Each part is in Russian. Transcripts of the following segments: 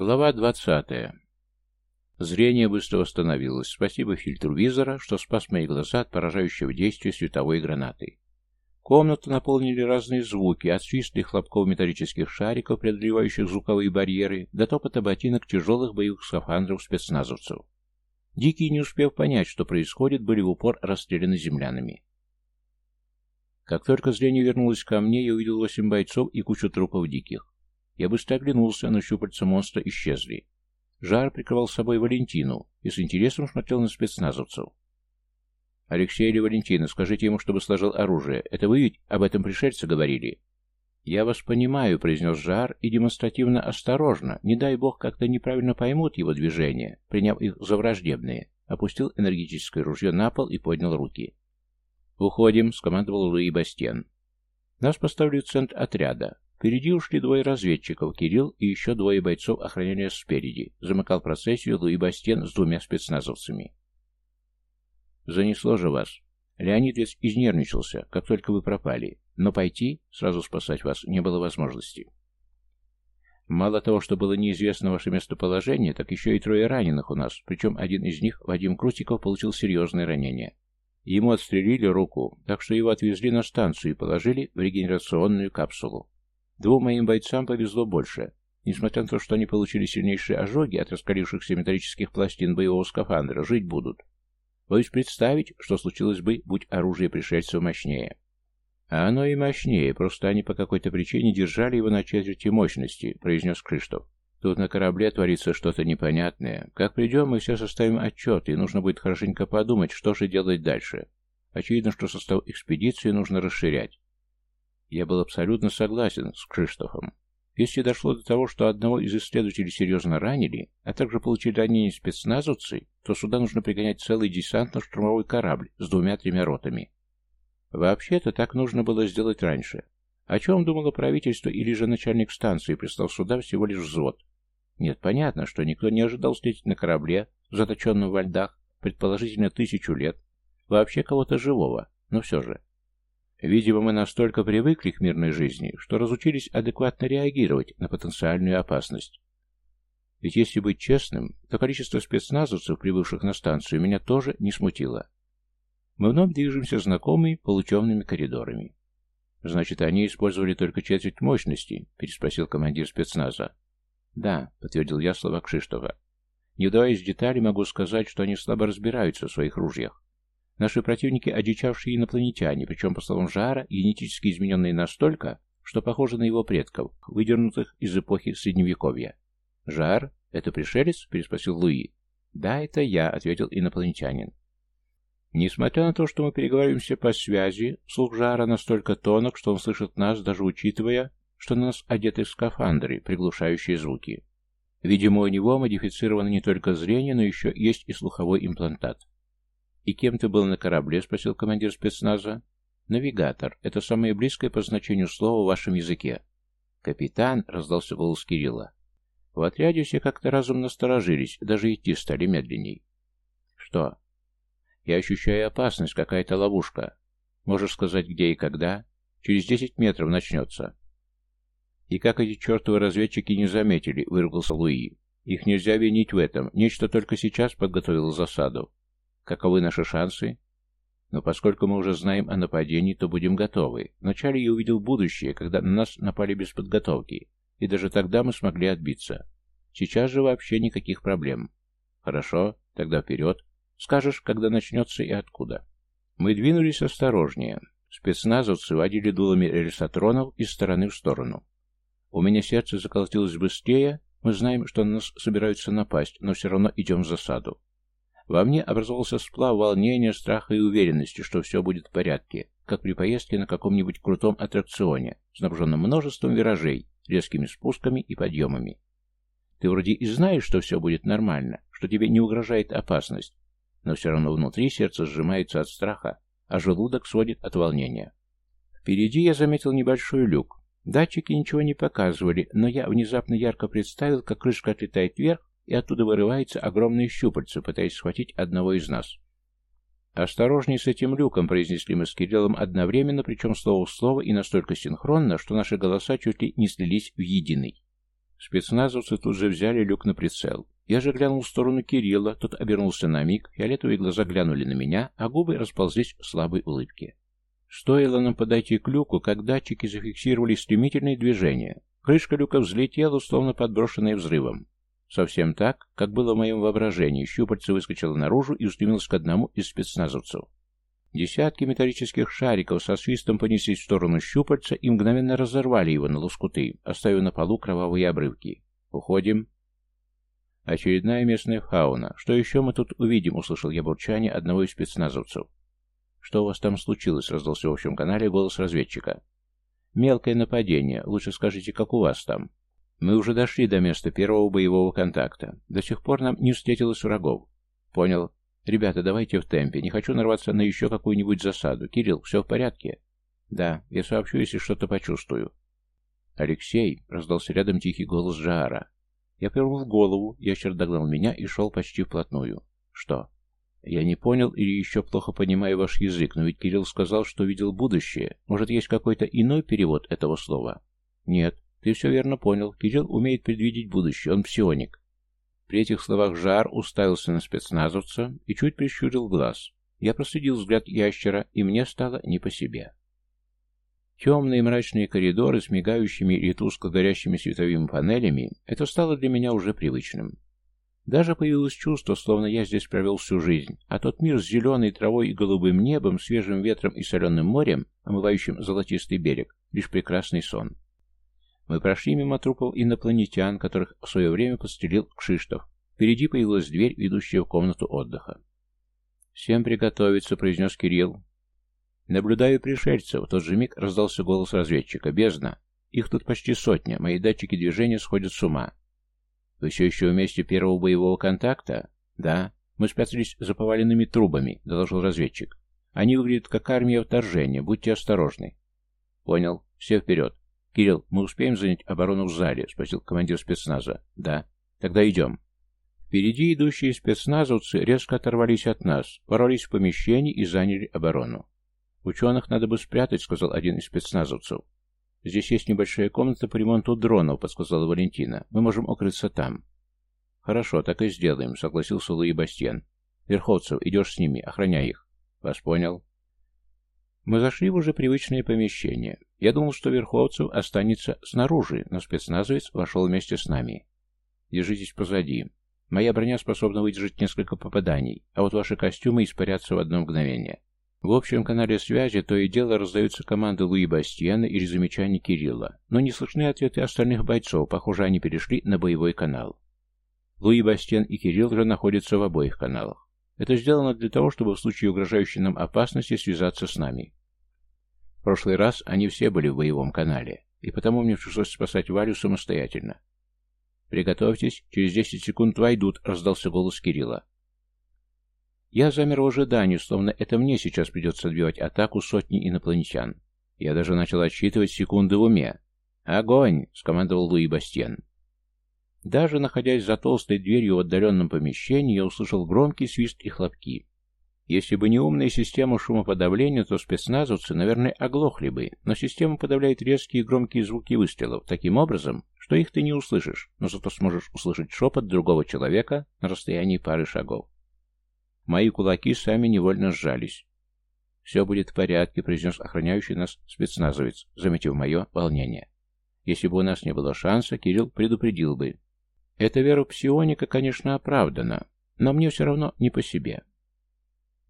Глава 20. Зрение быстро восстановилось. Спасибо фильтру визора, что спас мои глаза от поражающего действия световой гранаты. Комнату наполнили разные звуки, от и хлопков металлических шариков, преодолевающих звуковые барьеры, до топота ботинок тяжелых боевых скафандров спецназовцев. Дикие, не успев понять, что происходит, были в упор расстреляны землянами. Как только зрение вернулось ко мне, я увидел восемь бойцов и кучу трупов диких. Я быстро оглянулся, но щупальца монстра исчезли. Жар прикрывал собой Валентину и с интересом смотрел на спецназовцев. «Алексей или Валентина, скажите ему, чтобы сложил оружие. Это вы ведь об этом пришельце говорили?» «Я вас понимаю», — произнес Жар, и демонстративно осторожно, не дай бог как-то неправильно поймут его движения, приняв их за враждебные, опустил энергетическое ружье на пол и поднял руки. «Уходим», — скомандовал Луи Бастен. Нас поставили в центр отряда. Впереди ушли двое разведчиков, Кирилл и еще двое бойцов охраняли спереди. Замыкал процессию Луи Бастен с двумя спецназовцами. «Занесло же вас. Леонид ведь изнервничался, как только вы пропали. Но пойти, сразу спасать вас, не было возможности. Мало того, что было неизвестно ваше местоположение, так еще и трое раненых у нас, причем один из них, Вадим Крутиков, получил серьезное ранение. Ему отстрелили руку, так что его отвезли на станцию и положили в регенерационную капсулу. Двум моим бойцам повезло больше. Несмотря на то, что они получили сильнейшие ожоги от раскалившихся металлических пластин боевого скафандра, жить будут. Боюсь представить, что случилось бы, будь оружие пришельцев мощнее. А оно и мощнее, просто они по какой-то причине держали его на четверти мощности, произнес Криштоф. Тут на корабле творится что-то непонятное. Как придем, мы все составим отчет, и нужно будет хорошенько подумать, что же делать дальше. Очевидно, что состав экспедиции нужно расширять. Я был абсолютно согласен с Криштофом. Если дошло до того, что одного из исследователей серьезно ранили, а также получили ранения спецназовцы, то сюда нужно пригонять целый десантно-штурмовой корабль с двумя-тремя ротами. Вообще-то так нужно было сделать раньше. О чем думало правительство или же начальник станции прислал сюда всего лишь взвод? Нет, понятно, что никто не ожидал встретить на корабле, заточенном во льдах, предположительно тысячу лет, вообще кого-то живого, но все же. Видимо, мы настолько привыкли к мирной жизни, что разучились адекватно реагировать на потенциальную опасность. Ведь если быть честным, то количество спецназовцев, прибывших на станцию, меня тоже не смутило. Мы вновь движемся знакомыми полутемными коридорами. «Значит, они использовали только четверть мощности?» – переспросил командир спецназа. «Да», – подтвердил я слова Кшиштова. «Не вдаваясь в детали, могу сказать, что они слабо разбираются в своих ружьях. Наши противники – одичавшие инопланетяне, причем, по словам Жара, генетически измененные настолько, что похожи на его предков, выдернутых из эпохи Средневековья. «Жар? Это пришелец?» – переспросил Луи. «Да, это я», – ответил инопланетянин. Несмотря на то, что мы переговариваемся по связи, слух Жара настолько тонок, что он слышит нас, даже учитывая, что на нас одеты скафандры, приглушающие звуки. Видимо, у него модифицировано не только зрение, но еще есть и слуховой имплантат. «И кем ты был на корабле?» — спросил командир спецназа. «Навигатор. Это самое близкое по значению слова в вашем языке». «Капитан!» — раздался голос Кирилла. В отряде все как-то разом насторожились, даже идти стали медленней. «Что?» «Я ощущаю опасность, какая-то ловушка. Можешь сказать, где и когда? Через десять метров начнется». «И как эти чертовы разведчики не заметили?» — выругался Луи. «Их нельзя винить в этом. Нечто только сейчас подготовило засаду. Каковы наши шансы? Но поскольку мы уже знаем о нападении, то будем готовы. Вначале я увидел будущее, когда на нас напали без подготовки, и даже тогда мы смогли отбиться. Сейчас же вообще никаких проблем. Хорошо, тогда вперед. Скажешь, когда начнется и откуда. Мы двинулись осторожнее. Спецназовцы водили дулами рельсотронов из стороны в сторону. У меня сердце заколотилось быстрее, мы знаем, что на нас собираются напасть, но все равно идем в засаду. Во мне образовался сплав волнения, страха и уверенности, что все будет в порядке, как при поездке на каком-нибудь крутом аттракционе, снабженном множеством виражей, резкими спусками и подъемами. Ты вроде и знаешь, что все будет нормально, что тебе не угрожает опасность, но все равно внутри сердце сжимается от страха, а желудок сводит от волнения. Впереди я заметил небольшой люк. Датчики ничего не показывали, но я внезапно ярко представил, как крышка отлетает вверх, и оттуда вырывается огромное щупальце, пытаясь схватить одного из нас. «Осторожней с этим люком», — произнесли мы с Кириллом одновременно, причем слово в слово и настолько синхронно, что наши голоса чуть ли не слились в единый. Спецназовцы тут же взяли люк на прицел. Я же глянул в сторону Кирилла, тот обернулся на миг, фиолетовые глаза глянули на меня, а губы расползлись в слабой улыбке. Стоило нам подойти к люку, как датчики зафиксировали стремительные движения. Крышка люка взлетела, словно подброшенная взрывом. Совсем так, как было в моем воображении, щупальце выскочило наружу и устремилось к одному из спецназовцев. Десятки металлических шариков со свистом понеслись в сторону щупальца и мгновенно разорвали его на лоскуты, оставив на полу кровавые обрывки. «Уходим». «Очередная местная фауна. Что еще мы тут увидим?» — услышал я бурчание одного из спецназовцев. «Что у вас там случилось?» — раздался в общем канале голос разведчика. «Мелкое нападение. Лучше скажите, как у вас там?» «Мы уже дошли до места первого боевого контакта. До сих пор нам не встретилось врагов». «Понял. Ребята, давайте в темпе. Не хочу нарваться на еще какую-нибудь засаду. Кирилл, все в порядке?» «Да. Я сообщу, если что-то почувствую». «Алексей!» — раздался рядом тихий голос Жаара. Я повернул голову, ящер догнал меня и шел почти вплотную. «Что?» «Я не понял или еще плохо понимаю ваш язык, но ведь Кирилл сказал, что видел будущее. Может, есть какой-то иной перевод этого слова?» «Нет, ты все верно понял. Кирилл умеет предвидеть будущее, он псионик». При этих словах Жар уставился на спецназовца и чуть прищурил глаз. Я проследил взгляд ящера, и мне стало не по себе. Темные мрачные коридоры с мигающими и тускло горящими световыми панелями — это стало для меня уже привычным. Даже появилось чувство, словно я здесь провел всю жизнь, а тот мир с зеленой травой и голубым небом, свежим ветром и соленым морем, омывающим золотистый берег, лишь прекрасный сон. Мы прошли мимо трупов инопланетян, которых в свое время подстрелил Кшиштов. Впереди появилась дверь, ведущая в комнату отдыха. «Всем приготовиться», — произнес Кирилл. «Наблюдаю пришельцев», — в тот же миг раздался голос разведчика. «Бездна. Их тут почти сотня. Мои датчики движения сходят с ума». «Вы все еще вместе первого боевого контакта?» «Да. Мы спрятались за поваленными трубами», — доложил разведчик. «Они выглядят как армия вторжения. Будьте осторожны». «Понял. Все вперед. «Кирилл, мы успеем занять оборону в зале?» — спросил командир спецназа. «Да». «Тогда идем». Впереди идущие спецназовцы резко оторвались от нас, ворвались в помещение и заняли оборону. «Ученых надо бы спрятать», — сказал один из спецназовцев. «Здесь есть небольшая комната по ремонту дронов», — подсказала Валентина. «Мы можем укрыться там». «Хорошо, так и сделаем», — согласился Луи Бастьен. «Верховцев, идешь с ними, охраняй их». «Вас понял». Мы зашли в уже привычное помещение. Я думал, что Верховцев останется снаружи, но спецназовец вошел вместе с нами. Держитесь позади. Моя броня способна выдержать несколько попаданий, а вот ваши костюмы испарятся в одно мгновение. В общем канале связи то и дело раздаются команды Луи Бастиена или замечания Кирилла, но не слышны ответы остальных бойцов, похоже, они перешли на боевой канал. Луи Бастиен и Кирилл же находятся в обоих каналах. Это сделано для того, чтобы в случае угрожающей нам опасности связаться с нами. Прошлый раз они все были в боевом канале, и потому мне пришлось спасать Валю самостоятельно. «Приготовьтесь, через десять секунд войдут», — раздался голос Кирилла. Я замер в ожидании, словно это мне сейчас придется отбивать атаку сотни инопланетян. Я даже начал отсчитывать секунды в уме. «Огонь!» — скомандовал Луи Бастьен. Даже находясь за толстой дверью в отдаленном помещении, я услышал громкий свист и хлопки. Если бы не умная система шумоподавления, то спецназовцы, наверное, оглохли бы, но система подавляет резкие и громкие звуки выстрелов таким образом, что их ты не услышишь, но зато сможешь услышать шепот другого человека на расстоянии пары шагов. Мои кулаки сами невольно сжались. «Все будет в порядке», — произнес охраняющий нас спецназовец, заметив мое волнение. Если бы у нас не было шанса, Кирилл предупредил бы. Эта вера псионика, конечно, оправдана, но мне все равно не по себе.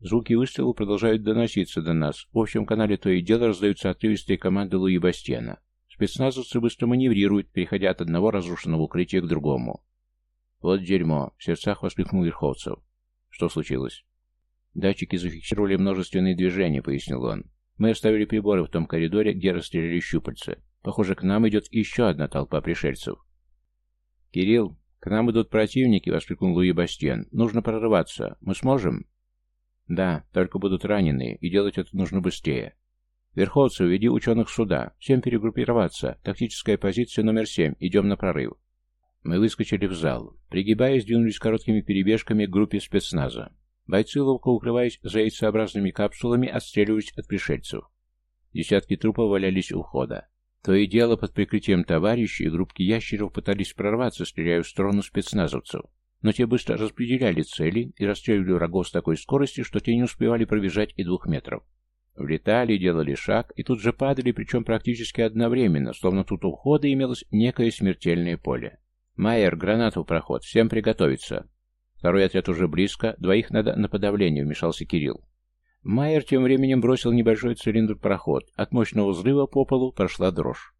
Звуки выстрелов продолжают доноситься до нас. В общем канале то и дело раздаются отрывистые команды Луи Бастиена. Спецназовцы быстро маневрируют, переходя от одного разрушенного укрытия к другому. «Вот дерьмо!» — в сердцах воскликнул Верховцев. «Что случилось?» «Датчики зафиксировали множественные движения», — пояснил он. «Мы оставили приборы в том коридоре, где расстреляли щупальца. Похоже, к нам идет еще одна толпа пришельцев». «Кирилл, к нам идут противники», — воскликнул Луи Бастиен. «Нужно прорываться. Мы сможем?» Да, только будут раненые, и делать это нужно быстрее. Верховцев, веди ученых сюда. Всем перегруппироваться. Тактическая позиция номер семь. Идем на прорыв. Мы выскочили в зал. Пригибаясь, двинулись короткими перебежками к группе спецназа. Бойцы, ловко укрываясь за яйцеобразными капсулами, отстреливались от пришельцев. Десятки трупов валялись у входа. То и дело под прикрытием товарищей группки ящеров пытались прорваться, стреляя в сторону спецназовцев. Но те быстро распределяли цели и расстреливали врагов с такой скоростью, что те не успевали пробежать и двух метров. Влетали, делали шаг и тут же падали, причем практически одновременно, словно тут у входа имелось некое смертельное поле. «Майер, гранату в проход, всем приготовиться!» Второй отряд уже близко, двоих надо на подавление, вмешался Кирилл. Майер тем временем бросил небольшой цилиндр проход. От мощного взрыва по полу прошла дрожь.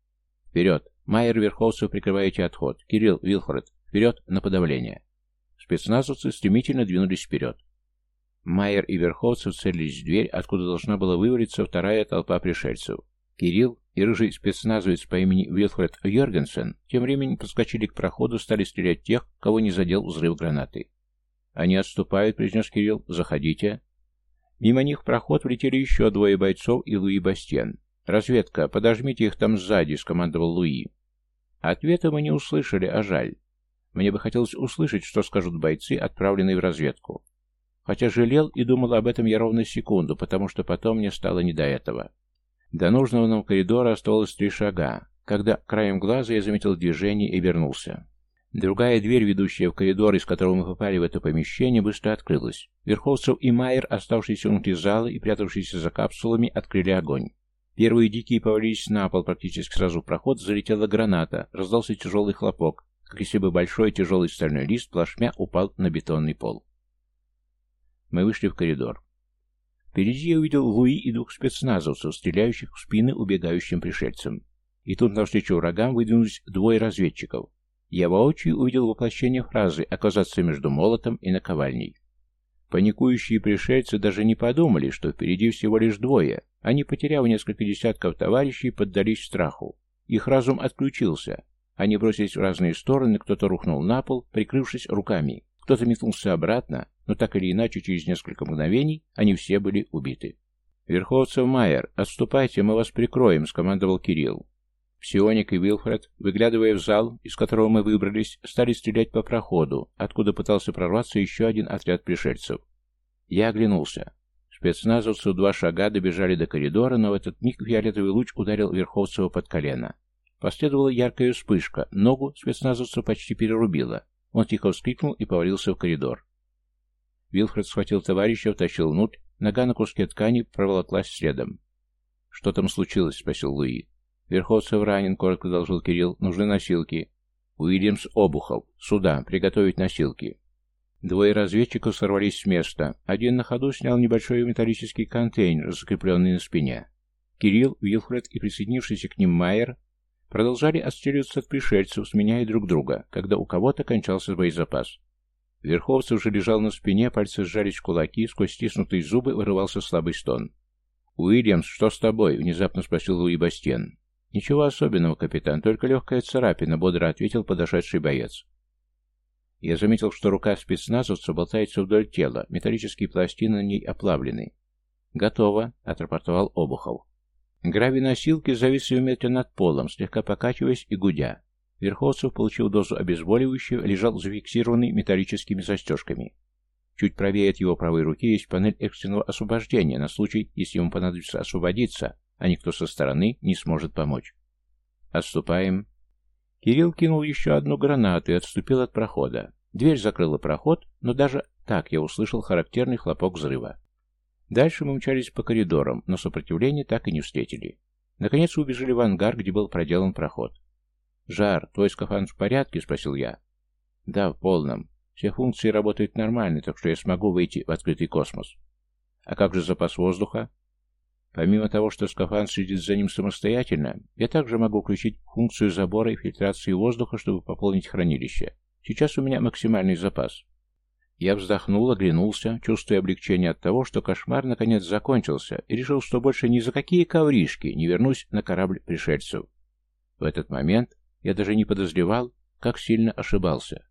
«Вперед! Майер, Верховцев, прикрываете отход. Кирилл, Вилфорд, вперед на подавление!» Спецназовцы стремительно двинулись вперед. Майер и Верховцев целились в дверь, откуда должна была вывалиться вторая толпа пришельцев. Кирилл и рыжий спецназовец по имени Вилфред Йоргенсен тем временем подскочили к проходу, стали стрелять тех, кого не задел взрыв гранаты. «Они отступают», — произнес Кирилл. «Заходите». Мимо них в проход влетели еще двое бойцов и Луи Бастен. «Разведка, подожмите их там сзади», — скомандовал Луи. Ответа мы не услышали, а жаль. Мне бы хотелось услышать, что скажут бойцы, отправленные в разведку. Хотя жалел и думал об этом я ровно секунду, потому что потом мне стало не до этого. До нужного нам коридора оставалось три шага, когда краем глаза я заметил движение и вернулся. Другая дверь, ведущая в коридор, из которого мы попали в это помещение, быстро открылась. Верховцев и Майер, оставшиеся внутри зала и прятавшиеся за капсулами, открыли огонь. Первые дикие повалились на пол, практически сразу в проход залетела граната, раздался тяжелый хлопок, как если бы большой тяжелый стальной лист плашмя упал на бетонный пол. Мы вышли в коридор. Впереди я увидел Луи и двух спецназовцев, стреляющих в спины убегающим пришельцам. И тут навстречу врагам выдвинулись двое разведчиков. Я воочию увидел воплощение фразы «оказаться между молотом и наковальней». Паникующие пришельцы даже не подумали, что впереди всего лишь двое. Они, потеряв несколько десятков товарищей, поддались страху. Их разум отключился. Они бросились в разные стороны, кто-то рухнул на пол, прикрывшись руками. Кто-то метнулся обратно, но так или иначе, через несколько мгновений они все были убиты. «Верховцев Майер, отступайте, мы вас прикроем», — скомандовал Кирилл. Псионик и Вилфред, выглядывая в зал, из которого мы выбрались, стали стрелять по проходу, откуда пытался прорваться еще один отряд пришельцев. Я оглянулся. Спецназовцы в два шага добежали до коридора, но в этот миг фиолетовый луч ударил Верховцева под колено. Последовала яркая вспышка, ногу спецназовца почти перерубила. Он тихо вскрикнул и повалился в коридор. Вилфред схватил товарища, втащил внутрь, нога на куске ткани проволоклась следом. «Что там случилось?» — спросил Луи. «Верховцев ранен», — коротко должил Кирилл. «Нужны носилки». «Уильямс Обухов. Сюда. Приготовить носилки». Двое разведчиков сорвались с места. Один на ходу снял небольшой металлический контейнер, закрепленный на спине. Кирилл, Вилфред и присоединившийся к ним Майер продолжали отстреливаться от пришельцев, сменяя друг друга, когда у кого-то кончался боезапас. Верховцев уже лежал на спине, пальцы сжались в кулаки, сквозь стиснутые зубы вырывался слабый стон. «Уильямс, что с тобой?» — внезапно спросил Луи Бастен. «Ничего особенного, капитан, только легкая царапина», — бодро ответил подошедший боец. Я заметил, что рука спецназовца болтается вдоль тела, металлические пластины на ней оплавлены. «Готово», — отрапортовал Обухов. Грави-носилки зависли в метре над полом, слегка покачиваясь и гудя. Верховцев, получил дозу обезболивающего, лежал зафиксированный металлическими застежками. Чуть правее от его правой руки есть панель экстренного освобождения на случай, если ему понадобится освободиться, а никто со стороны не сможет помочь. Отступаем. Кирилл кинул еще одну гранату и отступил от прохода. Дверь закрыла проход, но даже так я услышал характерный хлопок взрыва. Дальше мы мчались по коридорам, но сопротивления так и не встретили. Наконец убежали в ангар, где был проделан проход. «Жар, твой скафандр в порядке?» — спросил я. «Да, в полном. Все функции работают нормально, так что я смогу выйти в открытый космос. А как же запас воздуха?» Помимо того, что скафандр следит за ним самостоятельно, я также могу включить функцию забора и фильтрации воздуха, чтобы пополнить хранилище. Сейчас у меня максимальный запас. Я вздохнул, оглянулся, чувствуя облегчение от того, что кошмар наконец закончился, и решил, что больше ни за какие ковришки не вернусь на корабль пришельцев. В этот момент я даже не подозревал, как сильно ошибался.